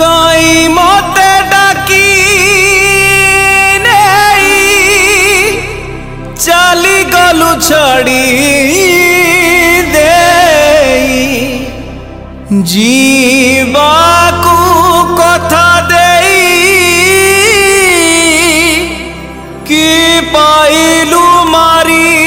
কই মতে ডাকি নেই চালি গলু ছড়ি দেই জীবাকু কথা দেই কি পাইলু মারি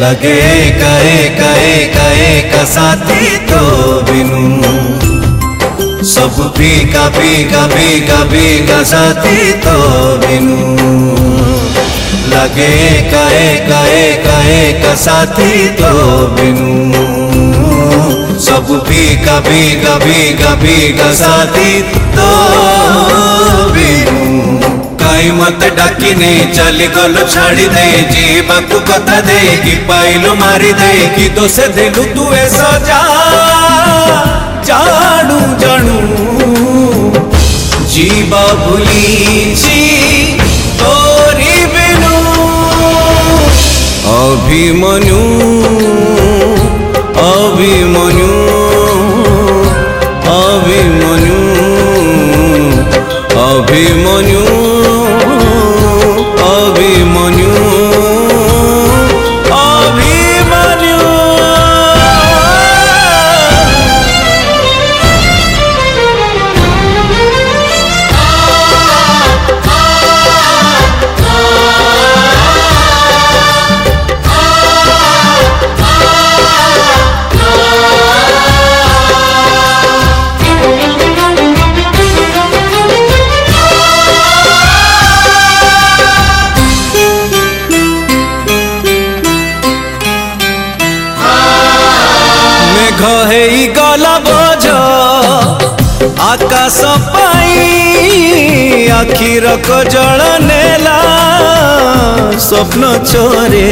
लगे कहे कहे कहे कसाती तो बिनु सब भी कभी कभी कभी कसाती तो बिनु लगे कहे कहे कहे कसाती तो बिनु सब भी कभी कभी कभी कसाती तो बिनु मत डाकिने चली गल छाड़ी दे जी बाकु कथा दे कि पाइलो मारी दे कि दोसे देलु तू ऐसा जा जानू जानू जी बाबुली जी तोरी बिनु अभिमनु अभिमनु आखिर जल नेला स्वप्न चरे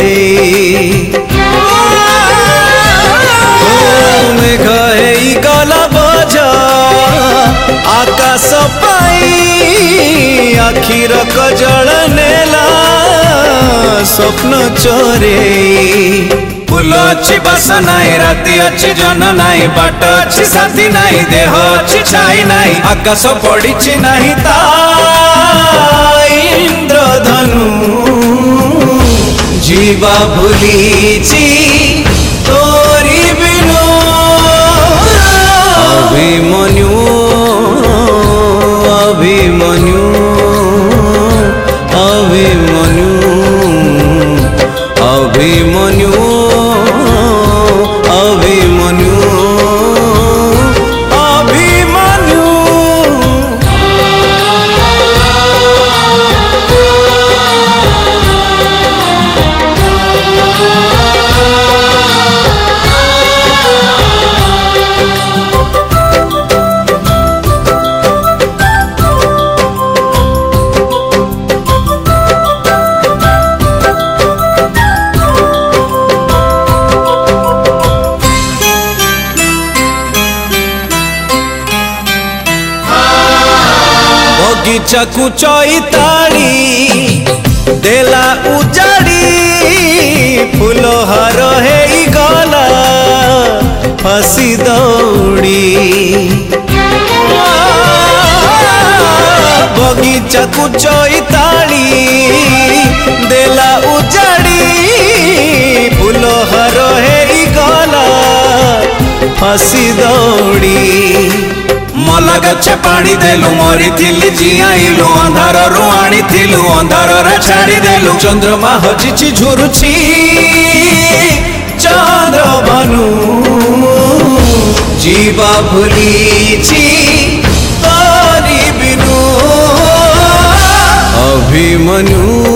घई आकाश पाई आखिर जल नेला স্বপ্ন চোরে ফুল ଅଛି ବାସ ନାହିଁ ରାତି ଅଛି ଜନ ନାହିଁ ବାଟ ଅଛି ସାଥି ନାହିଁ ଦେହ ଅଛି ଛାଇ ନାହିଁ ଆକାଶ ପଡ଼ିଛି ନାହିଁ ତା ଇନ୍ଦ୍ରଧନୁ ଯିବା ଭୁଲିଛି बगीचा कुचई चैताड़ी देला उजाड़ी फूलो हरो हे गला फसी दौड़ी बगीचा कुचई तारी देला उजाड़ी फूलो हरो हे गला फसी दौड़ी ଲଗଛ ପାଣିଦେଲୁ ମରିଥିଲି ଜିଆଇଲୁ ଅନ୍ଧାରରୁ ଆଣିଥିଲୁ ଅନ୍ଧାରରେ ଛାଡ଼ିଦେଲୁ ଚନ୍ଦ୍ରମା ହଜିଛି ଝୁରୁଛି ଚନ୍ଦ୍ରବନୁ ଯିବା ଭୁଲିଛି ତରି ବିନୁ ଅଭିମନୁ